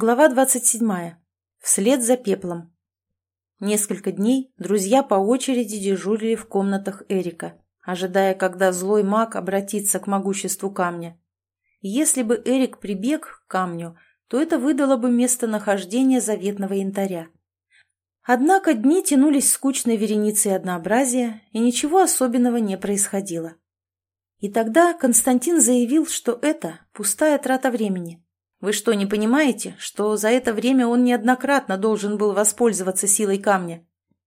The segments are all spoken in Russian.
Глава 27. Вслед за пеплом. Несколько дней друзья по очереди дежурили в комнатах Эрика, ожидая, когда злой маг обратится к могуществу камня. Если бы Эрик прибег к камню, то это выдало бы местонахождение заветного янтаря. Однако дни тянулись скучной вереницей однообразия, и ничего особенного не происходило. И тогда Константин заявил, что это пустая трата времени – вы что, не понимаете, что за это время он неоднократно должен был воспользоваться силой камня?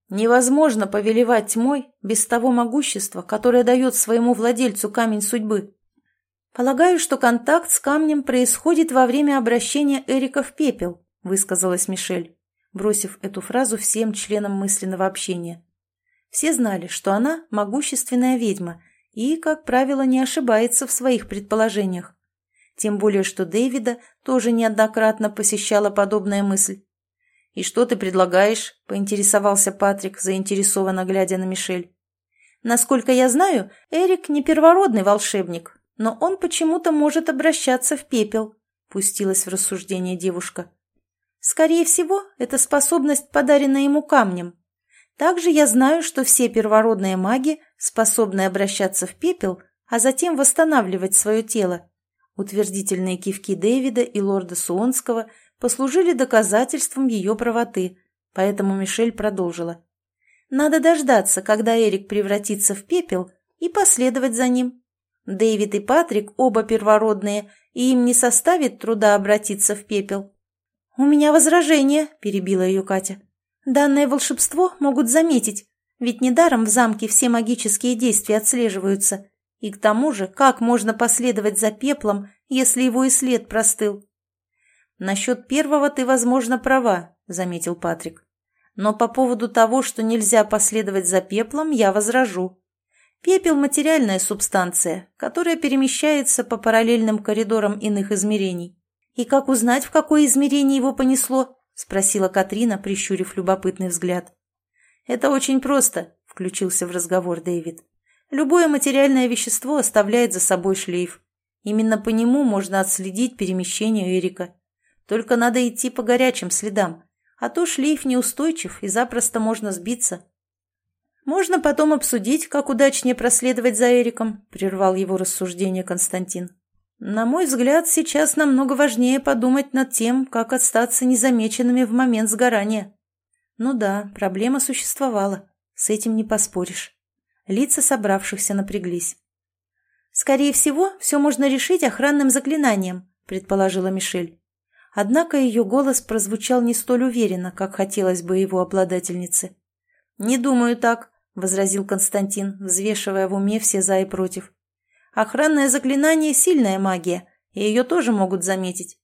Невозможно повелевать тьмой без того могущества, которое дает своему владельцу камень судьбы. Полагаю, что контакт с камнем происходит во время обращения Эрика в пепел, высказалась Мишель, бросив эту фразу всем членам мысленного общения. Все знали, что она могущественная ведьма и, как правило, не ошибается в своих предположениях тем более что Дэвида тоже неоднократно посещала подобная мысль. «И что ты предлагаешь?» – поинтересовался Патрик, заинтересованно глядя на Мишель. «Насколько я знаю, Эрик не первородный волшебник, но он почему-то может обращаться в пепел», – пустилась в рассуждение девушка. «Скорее всего, это способность, подаренная ему камнем. Также я знаю, что все первородные маги способны обращаться в пепел, а затем восстанавливать свое тело. Утвердительные кивки Дэвида и лорда Суонского послужили доказательством ее правоты, поэтому Мишель продолжила. «Надо дождаться, когда Эрик превратится в пепел, и последовать за ним. Дэвид и Патрик оба первородные, и им не составит труда обратиться в пепел». «У меня возражение», — перебила ее Катя. «Данное волшебство могут заметить, ведь недаром в замке все магические действия отслеживаются. И к тому же, как можно последовать за пеплом, если его и след простыл? «Насчет первого ты, возможно, права», — заметил Патрик. «Но по поводу того, что нельзя последовать за пеплом, я возражу. Пепел – материальная субстанция, которая перемещается по параллельным коридорам иных измерений. И как узнать, в какое измерение его понесло?» – спросила Катрина, прищурив любопытный взгляд. «Это очень просто», – включился в разговор Дэвид. Любое материальное вещество оставляет за собой шлейф. Именно по нему можно отследить перемещение Эрика. Только надо идти по горячим следам, а то шлейф неустойчив и запросто можно сбиться. «Можно потом обсудить, как удачнее проследовать за Эриком», – прервал его рассуждение Константин. «На мой взгляд, сейчас намного важнее подумать над тем, как остаться незамеченными в момент сгорания». Ну да, проблема существовала, с этим не поспоришь. Лица собравшихся напряглись. «Скорее всего, все можно решить охранным заклинанием», — предположила Мишель. Однако ее голос прозвучал не столь уверенно, как хотелось бы его обладательнице. «Не думаю так», — возразил Константин, взвешивая в уме все за и против. «Охранное заклинание — сильная магия, и ее тоже могут заметить.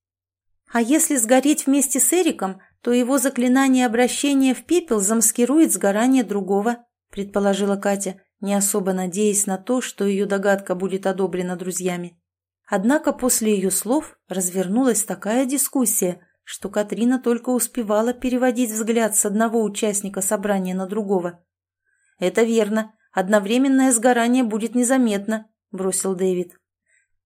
А если сгореть вместе с Эриком, то его заклинание обращения в пепел замаскирует сгорание другого», — предположила Катя, не особо надеясь на то, что ее догадка будет одобрена друзьями. Однако после ее слов развернулась такая дискуссия, что Катрина только успевала переводить взгляд с одного участника собрания на другого. «Это верно. Одновременное сгорание будет незаметно», — бросил Дэвид.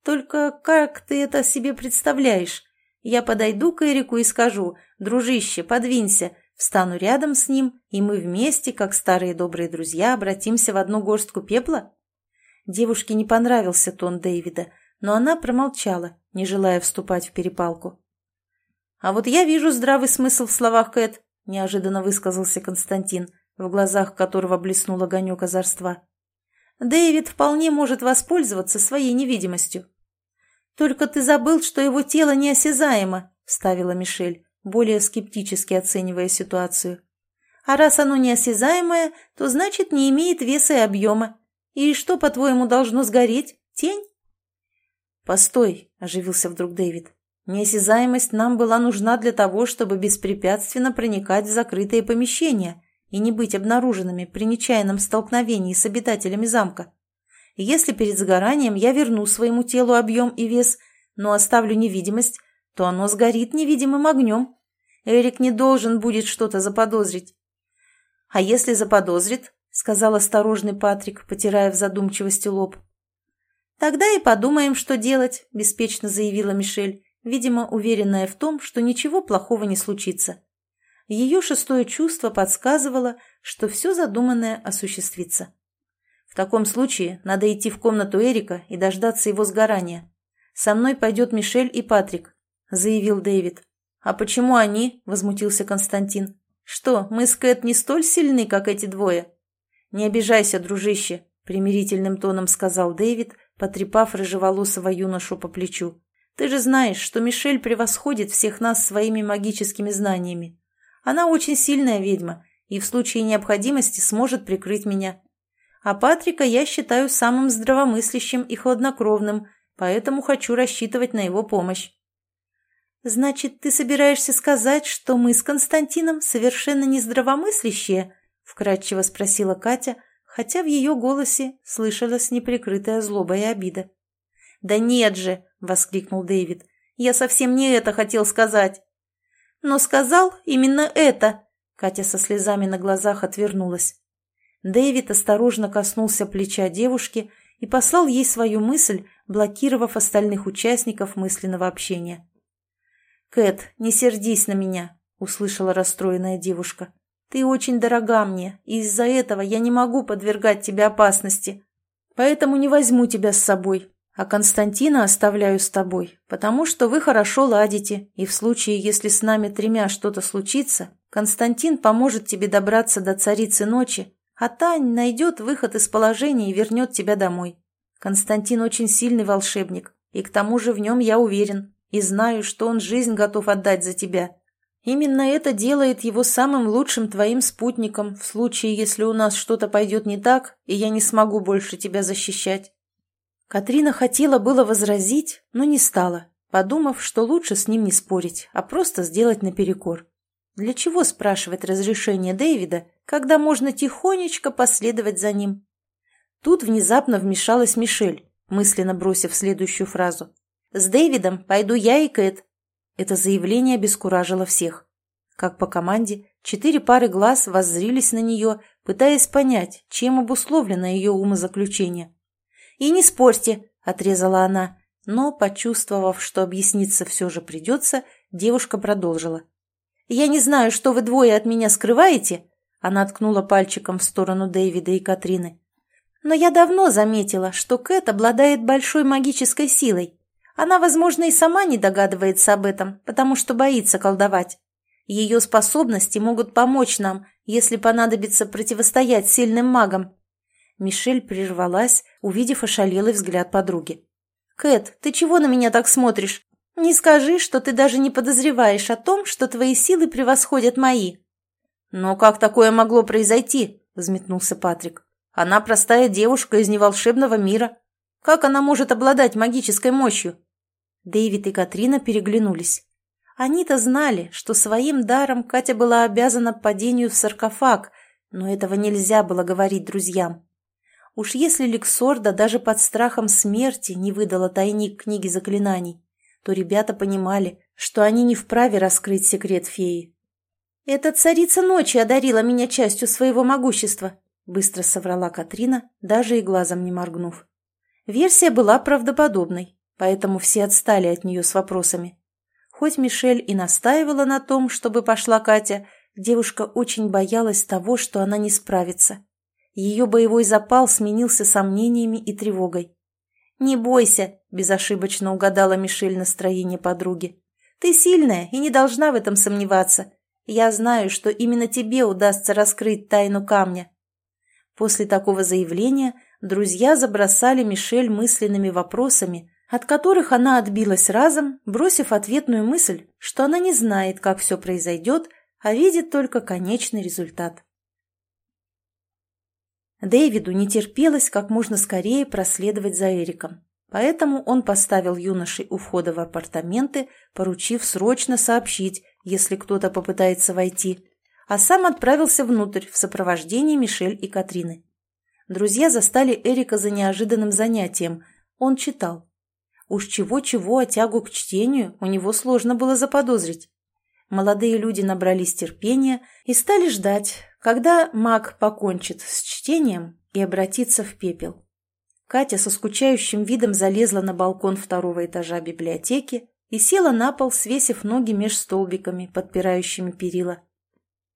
«Только как ты это себе представляешь? Я подойду к Эрику и скажу, дружище, подвинься, Встану рядом с ним, и мы вместе, как старые добрые друзья, обратимся в одну горстку пепла? Девушке не понравился тон Дэвида, но она промолчала, не желая вступать в перепалку. «А вот я вижу здравый смысл в словах Кэт», — неожиданно высказался Константин, в глазах которого блеснул огонек озорства. «Дэвид вполне может воспользоваться своей невидимостью». «Только ты забыл, что его тело неосязаемо», — вставила Мишель более скептически оценивая ситуацию. А раз оно неосязаемое, то значит не имеет веса и объема. И что, по-твоему, должно сгореть? Тень? Постой, оживился вдруг Дэвид. Неосязаемость нам была нужна для того, чтобы беспрепятственно проникать в закрытые помещения и не быть обнаруженными при нечаянном столкновении с обитателями замка. если перед сгоранием я верну своему телу объем и вес, но оставлю невидимость, то оно сгорит невидимым огнем. Эрик не должен будет что-то заподозрить. «А если заподозрит?» — сказал осторожный Патрик, потирая в задумчивости лоб. «Тогда и подумаем, что делать», — беспечно заявила Мишель видимо, уверенная в том, что ничего плохого не случится. Ее шестое чувство подсказывало, что все задуманное осуществится. В таком случае надо идти в комнату Эрика и дождаться его сгорания. «Со мной пойдет Мишель и Патрик», — заявил Дэвид. «А почему они?» — возмутился Константин. «Что, мы с Кэт не столь сильны, как эти двое?» «Не обижайся, дружище», — примирительным тоном сказал Дэвид, потрепав рыжеволосого юношу по плечу. «Ты же знаешь, что Мишель превосходит всех нас своими магическими знаниями. Она очень сильная ведьма и в случае необходимости сможет прикрыть меня. А Патрика я считаю самым здравомыслящим и хладнокровным, поэтому хочу рассчитывать на его помощь. «Значит, ты собираешься сказать, что мы с Константином совершенно не здравомыслящие?» — вкратчиво спросила Катя, хотя в ее голосе слышалась неприкрытая злоба и обида. «Да нет же!» — воскликнул Дэвид. «Я совсем не это хотел сказать!» «Но сказал именно это!» Катя со слезами на глазах отвернулась. Дэвид осторожно коснулся плеча девушки и послал ей свою мысль, блокировав остальных участников мысленного общения. «Кэт, не сердись на меня», — услышала расстроенная девушка. «Ты очень дорога мне, и из-за этого я не могу подвергать тебе опасности. Поэтому не возьму тебя с собой, а Константина оставляю с тобой, потому что вы хорошо ладите, и в случае, если с нами тремя что-то случится, Константин поможет тебе добраться до царицы ночи а Тань найдет выход из положения и вернет тебя домой. Константин очень сильный волшебник, и к тому же в нем я уверен, и знаю, что он жизнь готов отдать за тебя. Именно это делает его самым лучшим твоим спутником в случае, если у нас что-то пойдет не так, и я не смогу больше тебя защищать». Катрина хотела было возразить, но не стала, подумав, что лучше с ним не спорить, а просто сделать наперекор. Для чего спрашивать разрешение Дэвида, когда можно тихонечко последовать за ним? Тут внезапно вмешалась Мишель, мысленно бросив следующую фразу. «С Дэвидом пойду я и Кэт». Это заявление обескуражило всех. Как по команде, четыре пары глаз воззрились на нее, пытаясь понять, чем обусловлено ее умозаключение. «И не спорьте», — отрезала она, но, почувствовав, что объясниться все же придется, девушка продолжила. «Я не знаю, что вы двое от меня скрываете», она ткнула пальчиком в сторону Дэвида и Катрины. «Но я давно заметила, что Кэт обладает большой магической силой. Она, возможно, и сама не догадывается об этом, потому что боится колдовать. Ее способности могут помочь нам, если понадобится противостоять сильным магам». Мишель прервалась, увидев ошалелый взгляд подруги. «Кэт, ты чего на меня так смотришь? Не скажи, что ты даже не подозреваешь о том, что твои силы превосходят мои. Но как такое могло произойти? Взметнулся Патрик. Она простая девушка из неволшебного мира. Как она может обладать магической мощью? Дэвид и Катрина переглянулись. Они-то знали, что своим даром Катя была обязана падению в саркофаг, но этого нельзя было говорить друзьям. Уж если Лексорда даже под страхом смерти не выдала тайник книги заклинаний, то ребята понимали, что они не вправе раскрыть секрет феи. «Эта царица ночи одарила меня частью своего могущества», — быстро соврала Катрина, даже и глазом не моргнув. Версия была правдоподобной, поэтому все отстали от нее с вопросами. Хоть Мишель и настаивала на том, чтобы пошла Катя, девушка очень боялась того, что она не справится. Ее боевой запал сменился сомнениями и тревогой. «Не бойся», – безошибочно угадала Мишель настроение подруги. «Ты сильная и не должна в этом сомневаться. Я знаю, что именно тебе удастся раскрыть тайну камня». После такого заявления друзья забросали Мишель мысленными вопросами, от которых она отбилась разом, бросив ответную мысль, что она не знает, как все произойдет, а видит только конечный результат. Дэвиду не терпелось как можно скорее проследовать за Эриком. Поэтому он поставил юношей у входа в апартаменты, поручив срочно сообщить, если кто-то попытается войти, а сам отправился внутрь в сопровождении Мишель и Катрины. Друзья застали Эрика за неожиданным занятием. Он читал. Уж чего-чего, а тягу к чтению у него сложно было заподозрить. Молодые люди набрались терпения и стали ждать, когда маг покончит с чтением и обратится в пепел. Катя со скучающим видом залезла на балкон второго этажа библиотеки и села на пол, свесив ноги меж столбиками, подпирающими перила.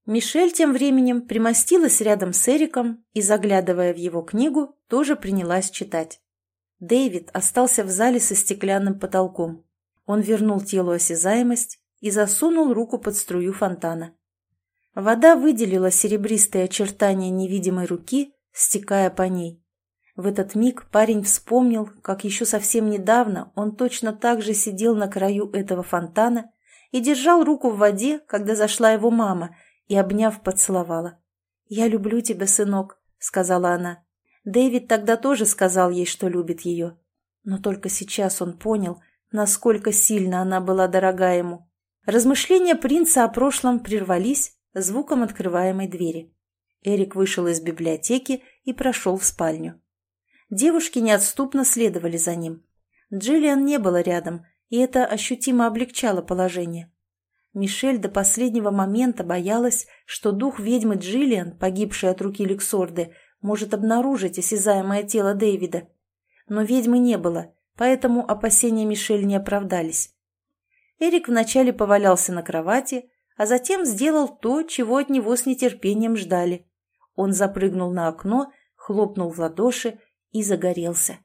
Мишель тем временем примостилась рядом с Эриком и, заглядывая в его книгу, тоже принялась читать. Дэвид остался в зале со стеклянным потолком. Он вернул телу осязаемость и засунул руку под струю фонтана. Вода выделила серебристые очертания невидимой руки, стекая по ней. В этот миг парень вспомнил, как еще совсем недавно он точно так же сидел на краю этого фонтана и держал руку в воде, когда зашла его мама, и, обняв, поцеловала. «Я люблю тебя, сынок», — сказала она. Дэвид тогда тоже сказал ей, что любит ее. Но только сейчас он понял, насколько сильно она была дорога ему. Размышления принца о прошлом прервались звуком открываемой двери. Эрик вышел из библиотеки и прошел в спальню. Девушки неотступно следовали за ним. Джиллиан не было рядом, и это ощутимо облегчало положение. Мишель до последнего момента боялась, что дух ведьмы Джиллиан, погибшей от руки Люксорды, может обнаружить осязаемое тело Дэвида. Но ведьмы не было, поэтому опасения Мишель не оправдались. Эрик вначале повалялся на кровати, а затем сделал то, чего от него с нетерпением ждали. Он запрыгнул на окно, хлопнул в ладоши и загорелся.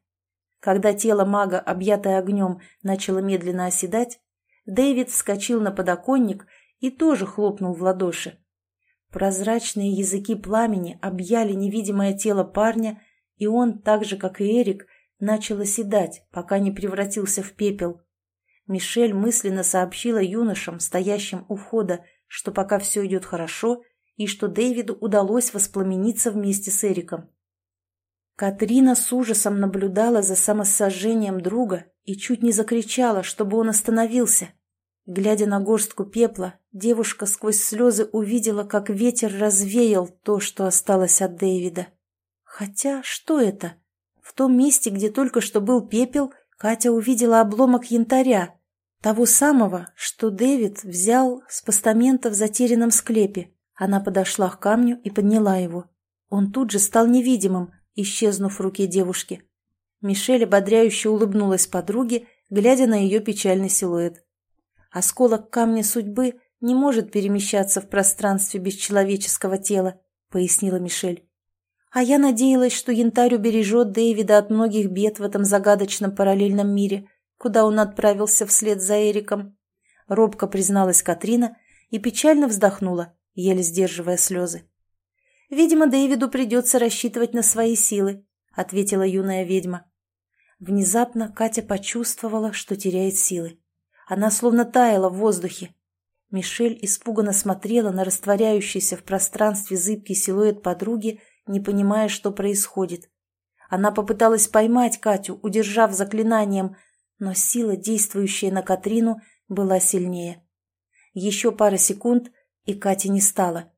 Когда тело мага, объятое огнем, начало медленно оседать, Дэвид вскочил на подоконник и тоже хлопнул в ладоши. Прозрачные языки пламени объяли невидимое тело парня, и он, так же, как и Эрик, начал оседать, пока не превратился в пепел. Мишель мысленно сообщила юношам, стоящим у входа, что пока все идет хорошо, и что Дэвиду удалось воспламениться вместе с Эриком. Катрина с ужасом наблюдала за самосожжением друга и чуть не закричала, чтобы он остановился. Глядя на горстку пепла, девушка сквозь слезы увидела, как ветер развеял то, что осталось от Дэвида. Хотя что это? В том месте, где только что был пепел, Катя увидела обломок янтаря, того самого, что Дэвид взял с постамента в затерянном склепе. Она подошла к камню и подняла его. Он тут же стал невидимым, исчезнув в руке девушки. Мишель ободряюще улыбнулась подруге, глядя на ее печальный силуэт. «Осколок камня судьбы не может перемещаться в пространстве без человеческого тела», — пояснила Мишель. «А я надеялась, что янтарь убережет Дэвида от многих бед в этом загадочном параллельном мире, куда он отправился вслед за Эриком». Робко призналась Катрина и печально вздохнула, еле сдерживая слезы. «Видимо, Дэвиду придется рассчитывать на свои силы», — ответила юная ведьма. Внезапно Катя почувствовала, что теряет силы. Она словно таяла в воздухе. Мишель испуганно смотрела на растворяющийся в пространстве зыбкий силуэт подруги, не понимая, что происходит. Она попыталась поймать Катю, удержав заклинанием, но сила, действующая на Катрину, была сильнее. Еще пара секунд, и Кати не стало.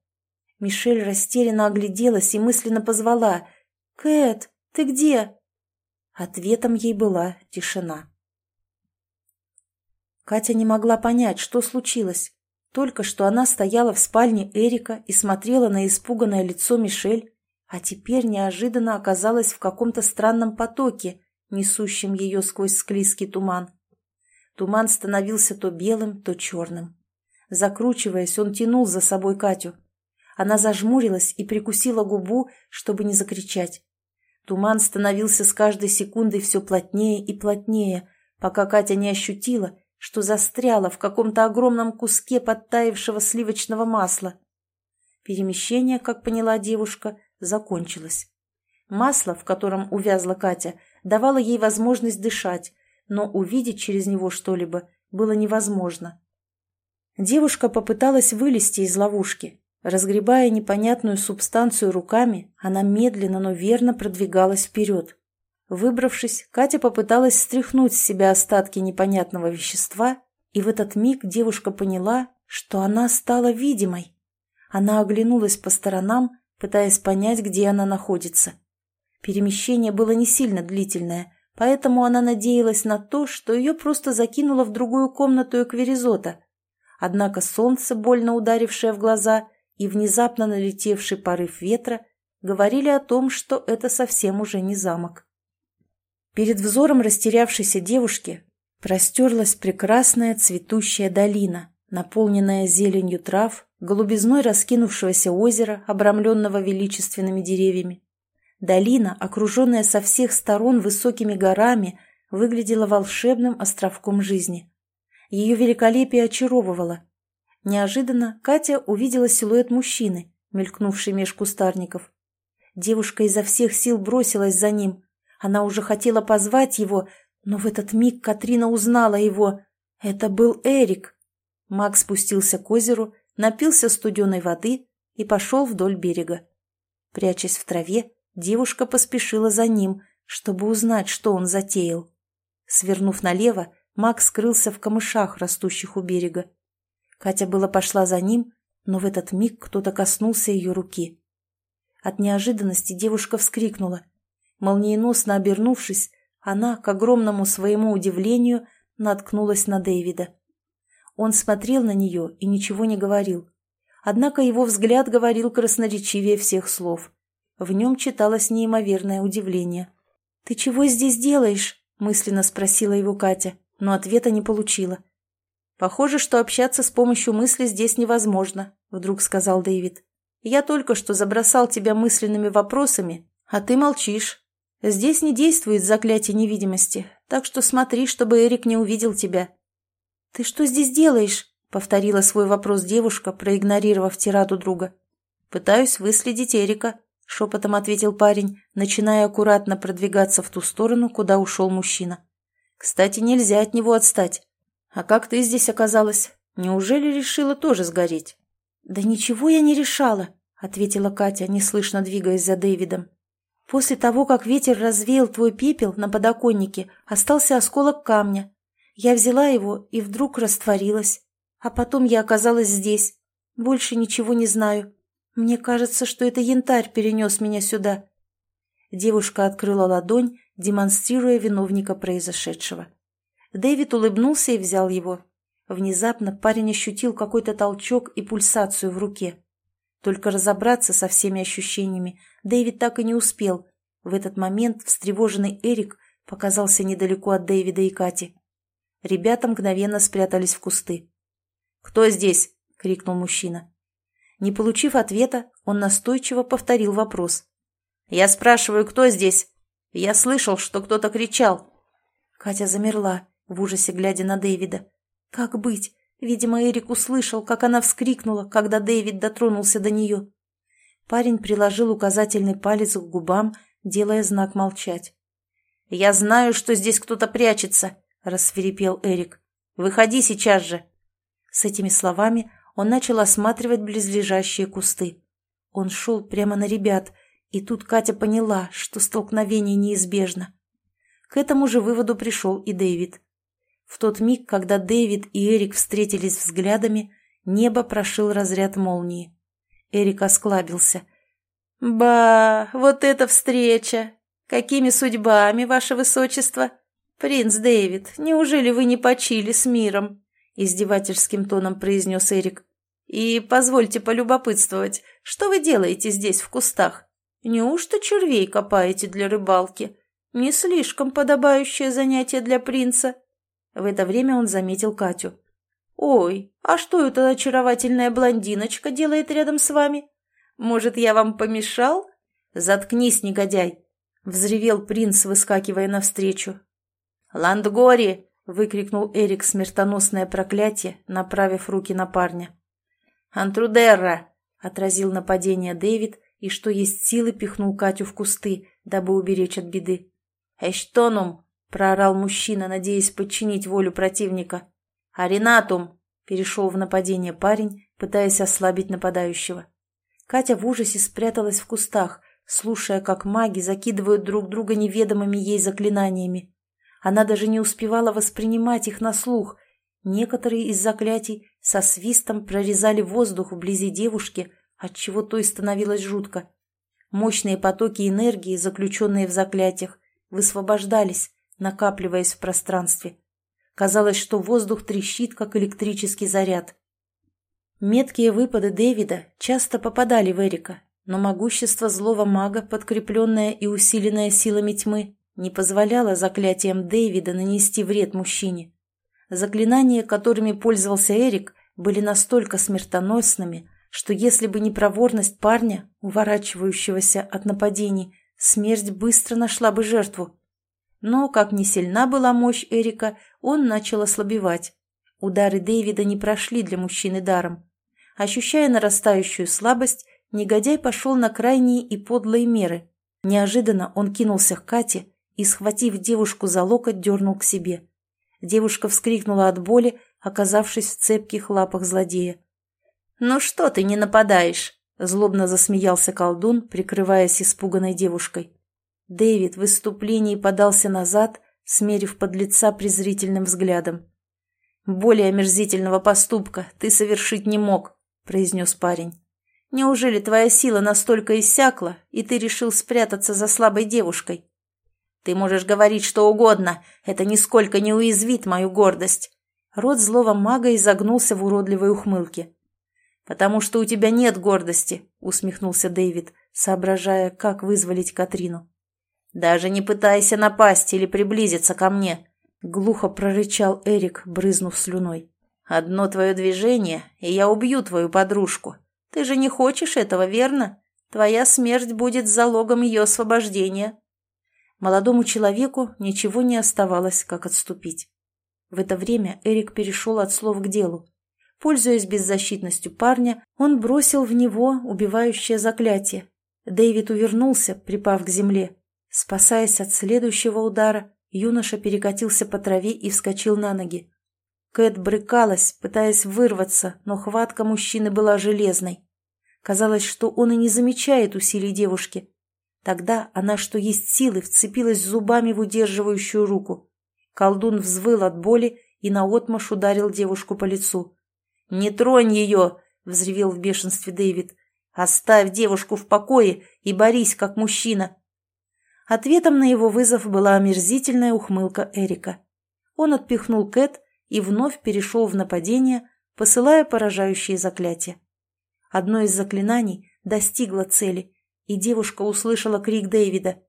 Мишель растерянно огляделась и мысленно позвала «Кэт, ты где?» Ответом ей была тишина. Катя не могла понять, что случилось. Только что она стояла в спальне Эрика и смотрела на испуганное лицо Мишель, а теперь неожиданно оказалась в каком-то странном потоке, несущем ее сквозь склизкий туман. Туман становился то белым, то черным. Закручиваясь, он тянул за собой Катю. Она зажмурилась и прикусила губу, чтобы не закричать. Туман становился с каждой секундой все плотнее и плотнее, пока Катя не ощутила, что застряла в каком-то огромном куске подтаявшего сливочного масла. Перемещение, как поняла девушка, закончилось. Масло, в котором увязла Катя, давало ей возможность дышать, но увидеть через него что-либо было невозможно. Девушка попыталась вылезти из ловушки, Разгребая непонятную субстанцию руками, она медленно, но верно продвигалась вперед. Выбравшись, Катя попыталась стряхнуть с себя остатки непонятного вещества, и в этот миг девушка поняла, что она стала видимой. Она оглянулась по сторонам, пытаясь понять, где она находится. Перемещение было не сильно длительное, поэтому она надеялась на то, что ее просто закинуло в другую комнату эквиризота. Однако солнце, больно ударившее в глаза, и внезапно налетевший порыв ветра говорили о том, что это совсем уже не замок. Перед взором растерявшейся девушки простерлась прекрасная цветущая долина, наполненная зеленью трав, голубизной раскинувшегося озера, обрамленного величественными деревьями. Долина, окруженная со всех сторон высокими горами, выглядела волшебным островком жизни. Ее великолепие очаровывало. Неожиданно Катя увидела силуэт мужчины, мелькнувший меж кустарников. Девушка изо всех сил бросилась за ним. Она уже хотела позвать его, но в этот миг Катрина узнала его. Это был Эрик. Макс спустился к озеру, напился студеной воды и пошел вдоль берега. Прячась в траве, девушка поспешила за ним, чтобы узнать, что он затеял. Свернув налево, Макс скрылся в камышах, растущих у берега. Катя было пошла за ним, но в этот миг кто-то коснулся ее руки. От неожиданности девушка вскрикнула. Молниеносно обернувшись, она, к огромному своему удивлению, наткнулась на Дэвида. Он смотрел на нее и ничего не говорил. Однако его взгляд говорил красноречивее всех слов. В нем читалось неимоверное удивление. «Ты чего здесь делаешь?» – мысленно спросила его Катя, но ответа не получила. «Похоже, что общаться с помощью мысли здесь невозможно», — вдруг сказал Дэвид. «Я только что забросал тебя мысленными вопросами, а ты молчишь. Здесь не действует заклятие невидимости, так что смотри, чтобы Эрик не увидел тебя». «Ты что здесь делаешь?» — повторила свой вопрос девушка, проигнорировав тираду друга. «Пытаюсь выследить Эрика», — шепотом ответил парень, начиная аккуратно продвигаться в ту сторону, куда ушел мужчина. «Кстати, нельзя от него отстать. «А как ты здесь оказалась? Неужели решила тоже сгореть?» «Да ничего я не решала», — ответила Катя, неслышно двигаясь за Дэвидом. «После того, как ветер развеял твой пепел на подоконнике, остался осколок камня. Я взяла его и вдруг растворилась. А потом я оказалась здесь. Больше ничего не знаю. Мне кажется, что это янтарь перенес меня сюда». Девушка открыла ладонь, демонстрируя виновника произошедшего. Дэвид улыбнулся и взял его. Внезапно парень ощутил какой-то толчок и пульсацию в руке. Только разобраться со всеми ощущениями Дэвид так и не успел. В этот момент встревоженный Эрик показался недалеко от Дэвида и Кати. Ребята мгновенно спрятались в кусты. «Кто здесь?» — крикнул мужчина. Не получив ответа, он настойчиво повторил вопрос. «Я спрашиваю, кто здесь? Я слышал, что кто-то кричал». Катя замерла, в ужасе глядя на Дэвида. Как быть? Видимо, Эрик услышал, как она вскрикнула, когда Дэвид дотронулся до нее. Парень приложил указательный палец к губам, делая знак молчать. «Я знаю, что здесь кто-то прячется», — рассверепел Эрик. «Выходи сейчас же!» С этими словами он начал осматривать близлежащие кусты. Он шел прямо на ребят, и тут Катя поняла, что столкновение неизбежно. К этому же выводу пришел и Дэвид. В тот миг, когда Дэвид и Эрик встретились взглядами, небо прошил разряд молнии. Эрик осклабился. «Ба, вот эта встреча! Какими судьбами, ваше высочество? Принц Дэвид, неужели вы не почили с миром?» Издевательским тоном произнес Эрик. «И позвольте полюбопытствовать, что вы делаете здесь в кустах? Неужто червей копаете для рыбалки? Не слишком подобающее занятие для принца?» В это время он заметил Катю. «Ой, а что эта очаровательная блондиночка делает рядом с вами? Может, я вам помешал?» «Заткнись, негодяй!» — взревел принц, выскакивая навстречу. «Ландгори!» — выкрикнул Эрик смертоносное проклятие, направив руки на парня. «Антрудерра!» — отразил нападение Дэвид и, что есть силы, пихнул Катю в кусты, дабы уберечь от беды. «Эштонум!» проорал мужчина, надеясь подчинить волю противника. «Аринатум!» – перешел в нападение парень, пытаясь ослабить нападающего. Катя в ужасе спряталась в кустах, слушая, как маги закидывают друг друга неведомыми ей заклинаниями. Она даже не успевала воспринимать их на слух. Некоторые из заклятий со свистом прорезали воздух вблизи девушки, отчего той становилось жутко. Мощные потоки энергии, заключенные в заклятиях, высвобождались, накапливаясь в пространстве. Казалось, что воздух трещит, как электрический заряд. Меткие выпады Дэвида часто попадали в Эрика, но могущество злого мага, подкрепленное и усиленное силами тьмы, не позволяло заклятиям Дэвида нанести вред мужчине. Заклинания, которыми пользовался Эрик, были настолько смертоносными, что если бы не проворность парня, уворачивающегося от нападений, смерть быстро нашла бы жертву. Но, как ни сильна была мощь Эрика, он начал ослабевать. Удары Дэвида не прошли для мужчины даром. Ощущая нарастающую слабость, негодяй пошел на крайние и подлые меры. Неожиданно он кинулся к Кате и, схватив девушку за локоть, дернул к себе. Девушка вскрикнула от боли, оказавшись в цепких лапах злодея. «Ну что ты не нападаешь?» – злобно засмеялся колдун, прикрываясь испуганной девушкой. Дэвид в выступлении подался назад, смерив подлеца презрительным взглядом. «Более омерзительного поступка ты совершить не мог», – произнес парень. «Неужели твоя сила настолько иссякла, и ты решил спрятаться за слабой девушкой?» «Ты можешь говорить что угодно, это нисколько не уязвит мою гордость». Рот злого мага изогнулся в уродливой ухмылке. «Потому что у тебя нет гордости», — усмехнулся Дэвид, соображая, как вызволить Катрину. «Даже не пытайся напасть или приблизиться ко мне», — глухо прорычал Эрик, брызнув слюной. «Одно твое движение, и я убью твою подружку. Ты же не хочешь этого, верно? Твоя смерть будет залогом ее освобождения». Молодому человеку ничего не оставалось, как отступить. В это время Эрик перешел от слов к делу. Пользуясь беззащитностью парня, он бросил в него убивающее заклятие. Дэвид увернулся, припав к земле. Спасаясь от следующего удара, юноша перекатился по траве и вскочил на ноги. Кэт брыкалась, пытаясь вырваться, но хватка мужчины была железной. Казалось, что он и не замечает усилий девушки. Тогда она, что есть силы, вцепилась зубами в удерживающую руку. Колдун взвыл от боли и наотмашь ударил девушку по лицу. «Не тронь ее!» — взревел в бешенстве Дэвид. «Оставь девушку в покое и борись, как мужчина!» Ответом на его вызов была омерзительная ухмылка Эрика. Он отпихнул Кэт и вновь перешел в нападение, посылая поражающие заклятия. Одно из заклинаний достигло цели, и девушка услышала крик Дэвида.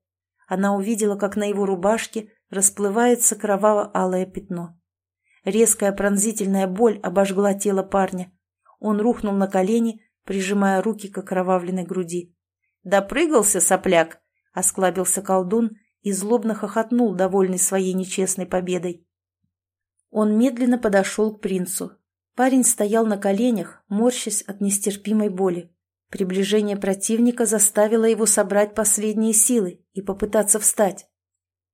Она увидела, как на его рубашке расплывается кроваво-алое пятно. Резкая пронзительная боль обожгла тело парня. Он рухнул на колени, прижимая руки к окровавленной груди. «Допрыгался, сопляк!» — осклабился колдун и злобно хохотнул, довольный своей нечестной победой. Он медленно подошел к принцу. Парень стоял на коленях, морщась от нестерпимой боли. Приближение противника заставило его собрать последние силы и попытаться встать.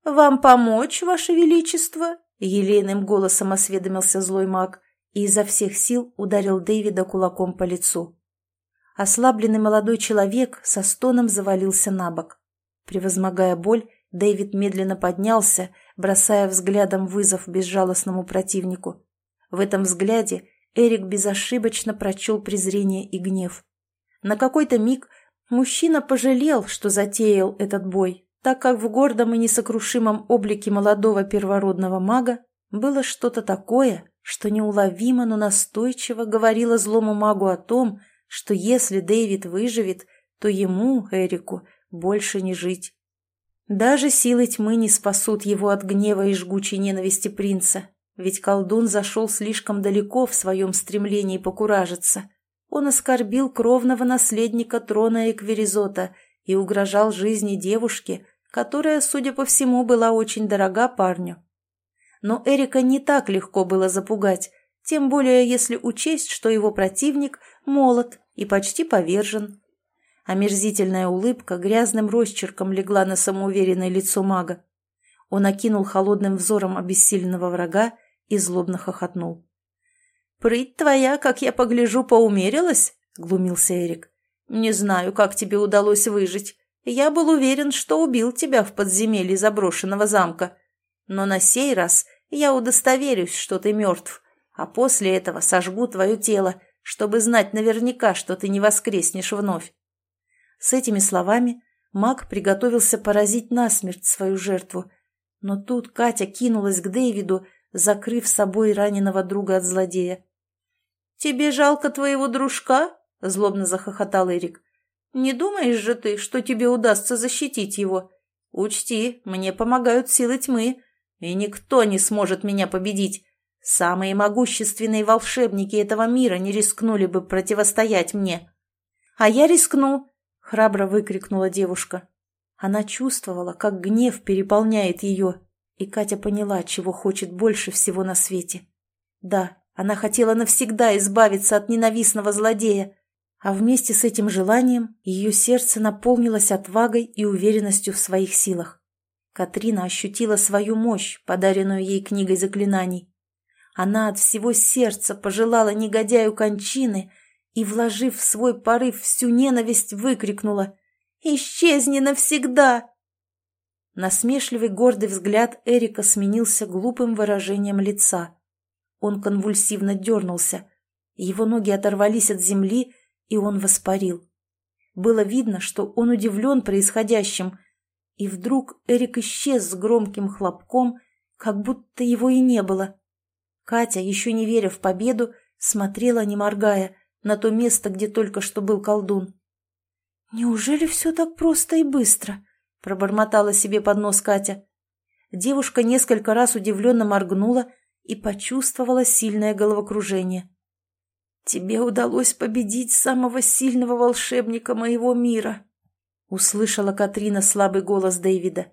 «Вам помочь, Ваше Величество?» — елейным голосом осведомился злой маг и изо всех сил ударил Дэвида кулаком по лицу. Ослабленный молодой человек со стоном завалился на бок. Превозмогая боль, Дэвид медленно поднялся, бросая взглядом вызов безжалостному противнику. В этом взгляде Эрик безошибочно прочел презрение и гнев. На какой-то миг мужчина пожалел, что затеял этот бой, так как в гордом и несокрушимом облике молодого первородного мага было что-то такое, что неуловимо, но настойчиво говорило злому магу о том, что если Дэвид выживет, то ему, Эрику, больше не жить. Даже силы тьмы не спасут его от гнева и жгучей ненависти принца, ведь колдун зашел слишком далеко в своем стремлении покуражиться – он оскорбил кровного наследника трона Экверизота и угрожал жизни девушки, которая, судя по всему, была очень дорога парню. Но Эрика не так легко было запугать, тем более если учесть, что его противник молод и почти повержен. Омерзительная улыбка грязным росчерком легла на самоуверенное лицо мага. Он окинул холодным взором обессиленного врага и злобно хохотнул. «Прыть твоя, как я погляжу, поумерилась?» — глумился Эрик. «Не знаю, как тебе удалось выжить. Я был уверен, что убил тебя в подземелье заброшенного замка. Но на сей раз я удостоверюсь, что ты мертв, а после этого сожгу твое тело, чтобы знать наверняка, что ты не воскреснешь вновь». С этими словами маг приготовился поразить насмерть свою жертву, но тут Катя кинулась к Дэвиду, закрыв собой раненого друга от злодея. «Тебе жалко твоего дружка?» — злобно захохотал Эрик. «Не думаешь же ты, что тебе удастся защитить его? Учти, мне помогают силы тьмы, и никто не сможет меня победить. Самые могущественные волшебники этого мира не рискнули бы противостоять мне. А я рискну, храбро выкрикнула девушка. Она чувствовала, как гнев переполняет ее, и Катя поняла, чего хочет больше всего на свете. Да, она хотела навсегда избавиться от ненавистного злодея, а вместе с этим желанием ее сердце наполнилось отвагой и уверенностью в своих силах. Катрина ощутила свою мощь, подаренную ей книгой заклинаний. Она от всего сердца пожелала негодяю кончины и, вложив в свой порыв всю ненависть, выкрикнула «Исчезни навсегда!». Насмешливый гордый взгляд Эрика сменился глупым выражением лица. Он конвульсивно дернулся. Его ноги оторвались от земли, и он воспарил. Было видно, что он удивлен происходящим, и вдруг Эрик исчез с громким хлопком, как будто его и не было. Катя, еще не веря в победу, смотрела, не моргая, на то место, где только что был колдун. «Неужели все так просто и быстро?» — пробормотала себе под нос Катя. Девушка несколько раз удивленно моргнула и почувствовала сильное головокружение. «Тебе удалось победить самого сильного волшебника моего мира», — услышала Катрина слабый голос Дэвида.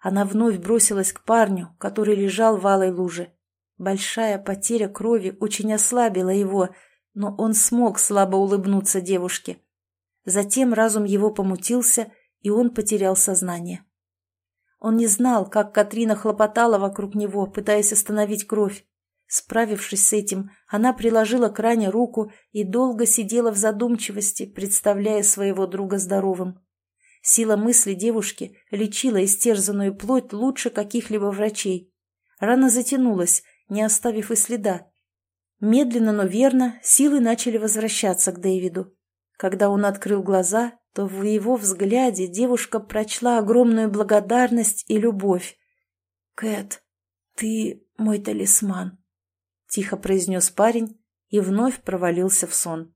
Она вновь бросилась к парню, который лежал в алой луже. Большая потеря крови очень ослабила его, но он смог слабо улыбнуться девушке. Затем разум его помутился, и он потерял сознание. Он не знал, как Катрина хлопотала вокруг него, пытаясь остановить кровь. Справившись с этим, она приложила к ране руку и долго сидела в задумчивости, представляя своего друга здоровым. Сила мысли девушки лечила истерзанную плоть лучше каких-либо врачей. Рана затянулась, не оставив и следа. Медленно, но верно, силы начали возвращаться к Дэвиду. Когда он открыл глаза, то в его взгляде девушка прочла огромную благодарность и любовь. «Кэт, ты мой талисман», — тихо произнес парень и вновь провалился в сон.